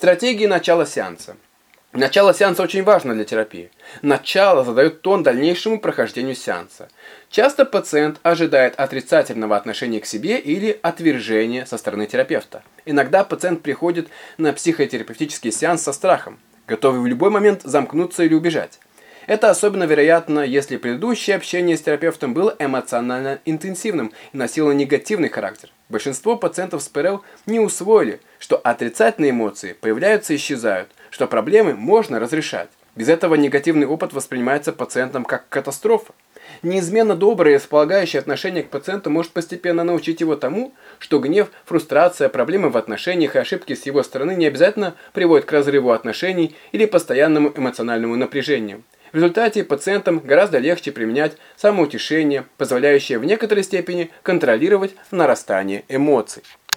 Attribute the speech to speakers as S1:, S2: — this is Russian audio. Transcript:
S1: Стратегии начала сеанса. Начало сеанса очень важно для терапии. Начало задает тон дальнейшему прохождению сеанса. Часто пациент ожидает отрицательного отношения к себе или отвержения со стороны терапевта. Иногда пациент приходит на психотерапевтический сеанс со страхом, готовый в любой момент замкнуться или убежать. Это особенно вероятно, если предыдущее общение с терапевтом было эмоционально интенсивным и носило негативный характер. Большинство пациентов с ПРЛ не усвоили, что отрицательные эмоции появляются и исчезают, что проблемы можно разрешать. Без этого негативный опыт воспринимается пациентом как катастрофа. Неизменно доброе и располагающее отношение к пациенту может постепенно научить его тому, что гнев, фрустрация, проблемы в отношениях и ошибки с его стороны не обязательно приводят к разрыву отношений или постоянному эмоциональному напряжению. В результате пациентам гораздо легче применять самоутешение, позволяющее в некоторой степени контролировать нарастание эмоций.